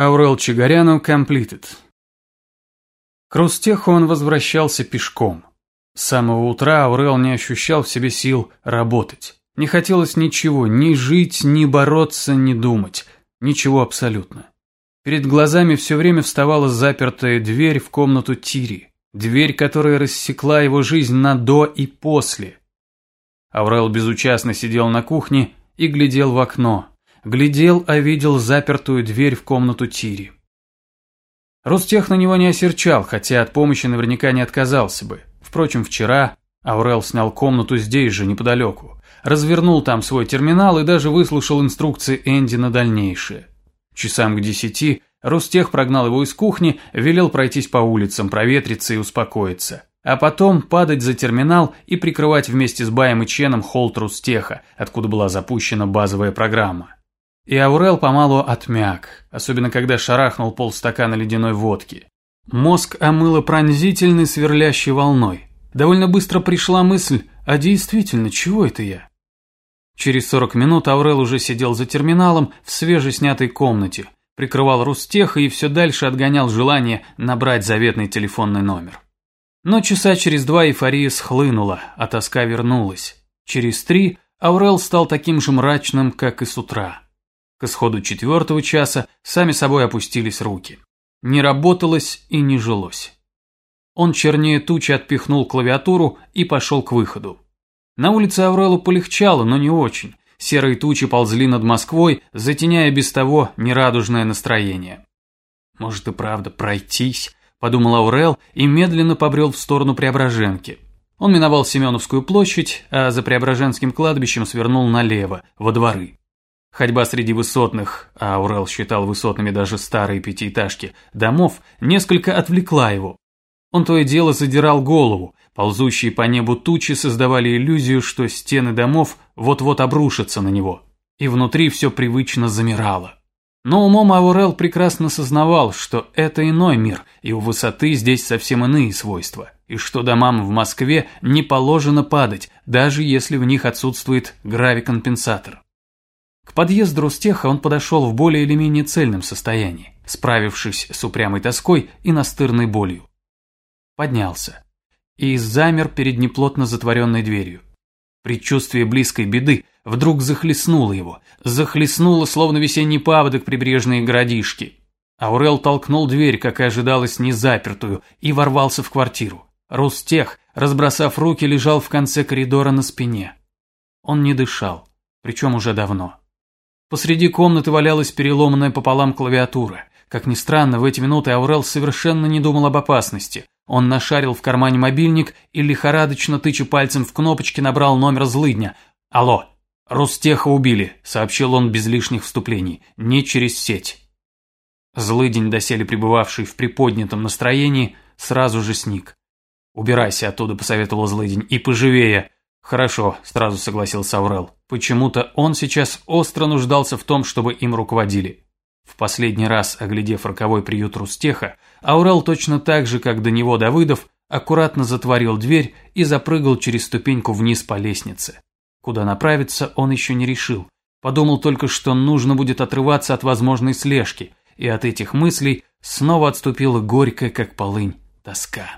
Аурел Чигаряну completed. К Рустеху он возвращался пешком. С самого утра Аурел не ощущал в себе сил работать. Не хотелось ничего, ни жить, ни бороться, ни думать. Ничего абсолютно. Перед глазами все время вставала запертая дверь в комнату Тири. Дверь, которая рассекла его жизнь на до и после. Аурел безучастно сидел на кухне и глядел в окно. Глядел, а видел запертую дверь в комнату Тири. Ростех на него не осерчал, хотя от помощи наверняка не отказался бы. Впрочем, вчера Аурел снял комнату здесь же, неподалеку. Развернул там свой терминал и даже выслушал инструкции Энди на дальнейшее. Часам к десяти Рустех прогнал его из кухни, велел пройтись по улицам, проветриться и успокоиться. А потом падать за терминал и прикрывать вместе с Баем и Ченом холд Рустеха, откуда была запущена базовая программа. И Аурел помалу отмяк, особенно когда шарахнул полстакана ледяной водки. Мозг омыло пронзительной сверлящей волной. Довольно быстро пришла мысль, а действительно, чего это я? Через 40 минут Аурел уже сидел за терминалом в свежеснятой комнате, прикрывал Рустеха и все дальше отгонял желание набрать заветный телефонный номер. Но часа через два эйфория схлынула, а тоска вернулась. Через три Аурел стал таким же мрачным, как и с утра. К исходу четвертого часа сами собой опустились руки. Не работалось и не жилось. Он чернее тучи отпихнул клавиатуру и пошел к выходу. На улице Аврелу полегчало, но не очень. Серые тучи ползли над Москвой, затеняя без того нерадужное настроение. «Может и правда пройтись», – подумал Аурел и медленно побрел в сторону Преображенки. Он миновал Семеновскую площадь, а за Преображенским кладбищем свернул налево, во дворы. Ходьба среди высотных, а Урал считал высотными даже старые пятиэтажки, домов, несколько отвлекла его. Он то и дело задирал голову, ползущие по небу тучи создавали иллюзию, что стены домов вот-вот обрушатся на него. И внутри все привычно замирало. Но умом Аурел прекрасно сознавал, что это иной мир, и у высоты здесь совсем иные свойства, и что домам в Москве не положено падать, даже если в них отсутствует гравикомпенсатор. К подъезду Ростеха он подошел в более или менее цельном состоянии, справившись с упрямой тоской и настырной болью. Поднялся и замер перед неплотно затворенной дверью. Предчувствие близкой беды вдруг захлестнуло его, захлестнуло, словно весенний паводок прибрежные городишки. Аурел толкнул дверь, как и ожидалось, незапертую, и ворвался в квартиру. Рустех, разбросав руки, лежал в конце коридора на спине. Он не дышал, причем уже давно. Посреди комнаты валялась переломанная пополам клавиатура. Как ни странно, в эти минуты Аурел совершенно не думал об опасности. Он нашарил в кармане мобильник и, лихорадочно тыча пальцем в кнопочки, набрал номер злыдня. «Алло, Рустеха убили», — сообщил он без лишних вступлений, — «не через сеть». Злыдень, доселе пребывавший в приподнятом настроении, сразу же сник. «Убирайся оттуда», — посоветовал Злыдень, — «и поживее». «Хорошо», – сразу согласился Аурел. Почему-то он сейчас остро нуждался в том, чтобы им руководили. В последний раз, оглядев роковой приют Рустеха, Аурел точно так же, как до него Давыдов, аккуратно затворил дверь и запрыгал через ступеньку вниз по лестнице. Куда направиться, он еще не решил. Подумал только, что нужно будет отрываться от возможной слежки, и от этих мыслей снова отступила горькая, как полынь, тоска.